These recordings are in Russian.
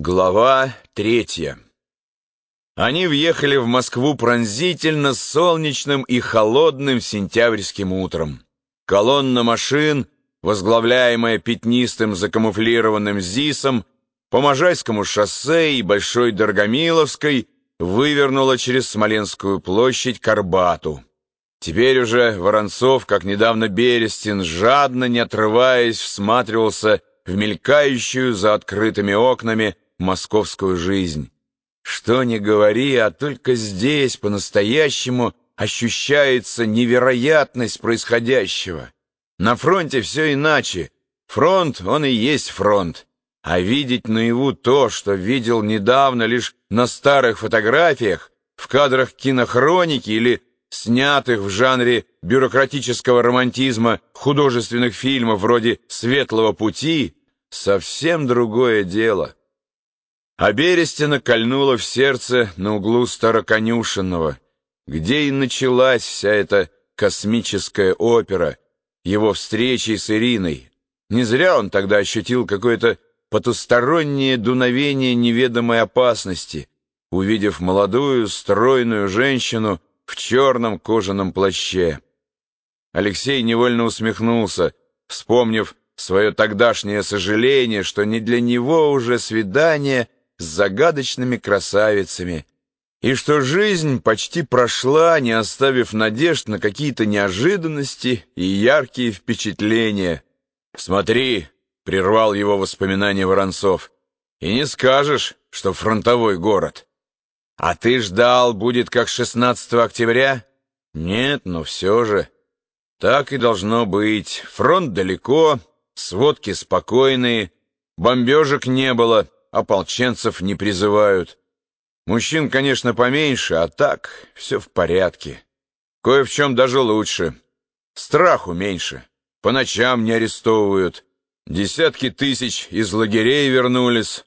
Глава третья. Они въехали в Москву пронзительно солнечным и холодным сентябрьским утром. Колонна машин, возглавляемая пятнистым закамуфлированным ЗИСом, по Можайскому шоссе и Большой Доргомиловской вывернула через Смоленскую площадь к Арбату. Теперь уже Воронцов, как недавно Берестин, жадно, не отрываясь, всматривался в мелькающую за открытыми окнами московскую жизнь. Что ни говори, а только здесь по-настоящему ощущается невероятность происходящего. На фронте все иначе. Фронт, он и есть фронт. А видеть наяву то, что видел недавно лишь на старых фотографиях, в кадрах кинохроники или снятых в жанре бюрократического романтизма художественных фильмов вроде «Светлого пути», совсем другое дело. А Берестина кольнула в сердце на углу Староконюшенного, где и началась вся эта космическая опера, его встречи с Ириной. Не зря он тогда ощутил какое-то потустороннее дуновение неведомой опасности, увидев молодую, стройную женщину в черном кожаном плаще. Алексей невольно усмехнулся, вспомнив свое тогдашнее сожаление, что не для него уже свидание — с загадочными красавицами, и что жизнь почти прошла, не оставив надежд на какие-то неожиданности и яркие впечатления. «Смотри», — прервал его воспоминания Воронцов, «и не скажешь, что фронтовой город. А ты ждал, будет как 16 октября? Нет, но все же. Так и должно быть. Фронт далеко, сводки спокойные, бомбежек не было» ополченцев не призывают. Мужчин, конечно, поменьше, а так все в порядке. Кое в чем даже лучше. Страху меньше. По ночам не арестовывают. Десятки тысяч из лагерей вернулись.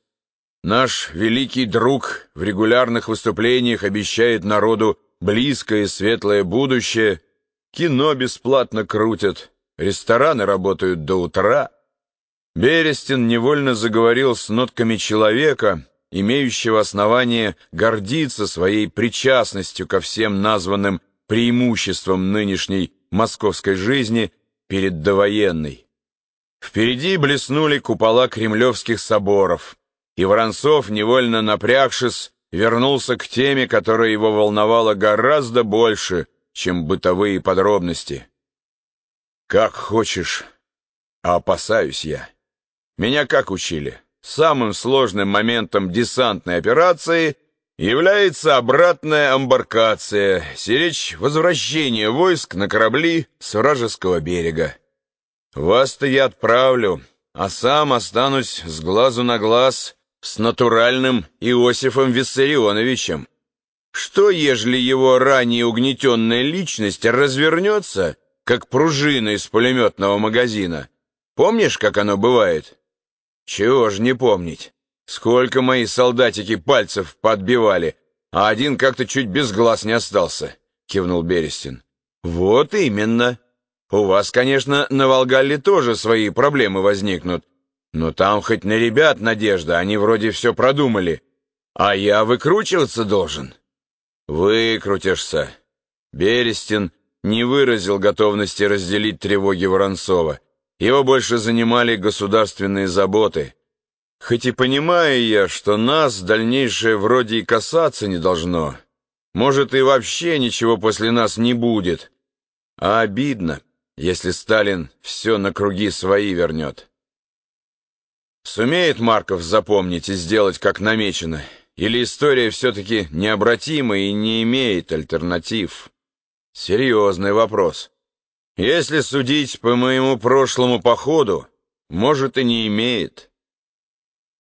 Наш великий друг в регулярных выступлениях обещает народу близкое и светлое будущее. Кино бесплатно крутят. Рестораны работают до утра. Берестин невольно заговорил с нотками человека, имеющего основание гордиться своей причастностью ко всем названным преимуществам нынешней московской жизни перед довоенной. Впереди блеснули купола кремлевских соборов, и Воронцов, невольно напрягшись, вернулся к теме, которая его волновала гораздо больше, чем бытовые подробности. «Как хочешь, а опасаюсь я». Меня как учили? Самым сложным моментом десантной операции является обратная амбаркация, сиречь возвращение войск на корабли с вражеского берега. Вас-то я отправлю, а сам останусь с глазу на глаз с натуральным Иосифом Виссарионовичем. Что, ежели его ранее угнетенная личность развернется, как пружина из пулеметного магазина? Помнишь, как оно бывает? Чего ж не помнить? Сколько мои солдатики пальцев подбивали, а один как-то чуть без глаз не остался, кивнул Берестин. Вот именно. У вас, конечно, на Волгале тоже свои проблемы возникнут, но там хоть на ребят надежда, они вроде все продумали. А я выкручиваться должен. Выкрутишься. Берестин не выразил готовности разделить тревоги Воронцова. Его больше занимали государственные заботы. Хоть и понимаю я, что нас дальнейшее вроде и касаться не должно. Может, и вообще ничего после нас не будет. А обидно, если Сталин все на круги свои вернет. Сумеет Марков запомнить и сделать, как намечено? Или история все-таки необратима и не имеет альтернатив? Серьезный вопрос. Если судить по моему прошлому походу, может и не имеет.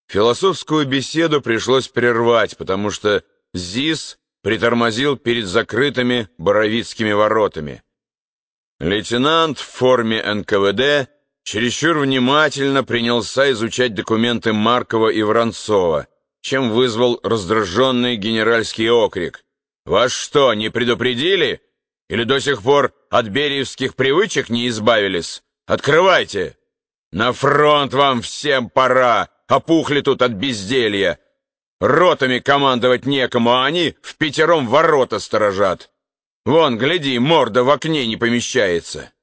Философскую беседу пришлось прервать, потому что ЗИС притормозил перед закрытыми Боровицкими воротами. Лейтенант в форме НКВД чересчур внимательно принялся изучать документы Маркова и Воронцова, чем вызвал раздраженный генеральский окрик. «Вас что, не предупредили?» Или до сих пор от бериевских привычек не избавились? Открывайте! На фронт вам всем пора, опухли тут от безделья. Ротами командовать некому, а они в пятером ворота сторожат. Вон, гляди, морда в окне не помещается.